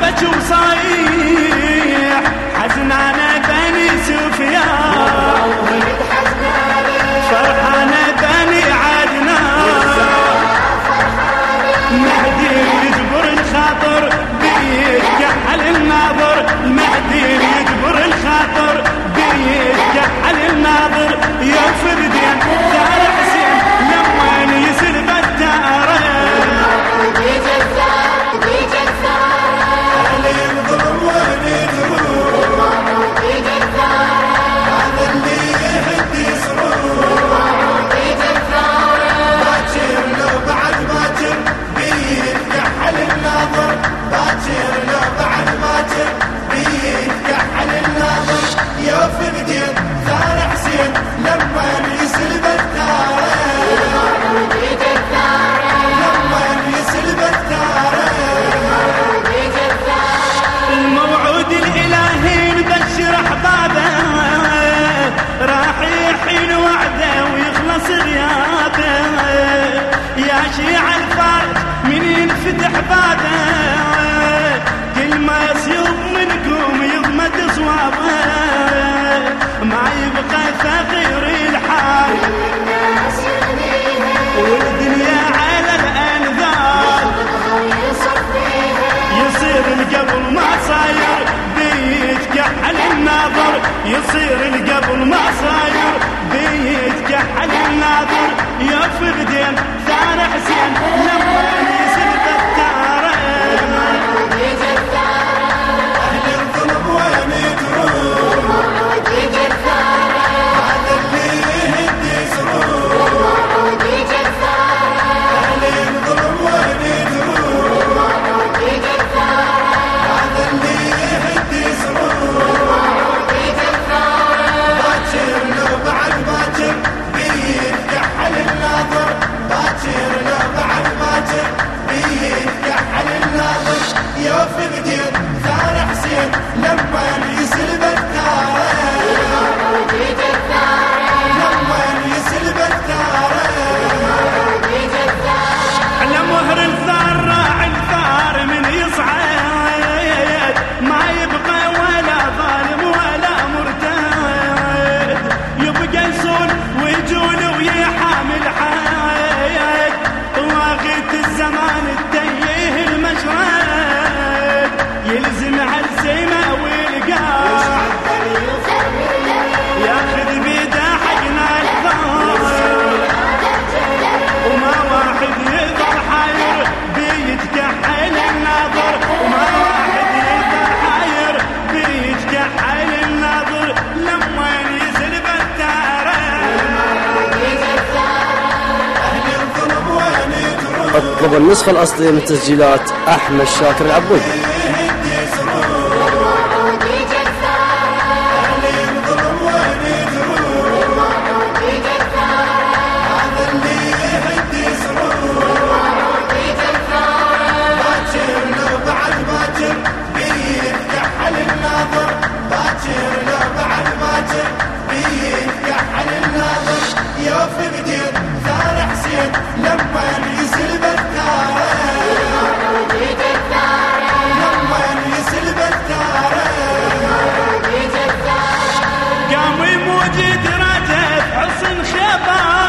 بج وصايح حزن على بني سفيان. فرحان بني عدنان. المهدي يجبر الخاطر بيتجعل الناظر. المهدي يجبر الخاطر يفتح باده اطلب النسخة الأصلية من تسجيلات أحمد شاكر العبودي. يوف قدير ثار حسين لما يسلب الثارة قام يموت رجب حصن خبار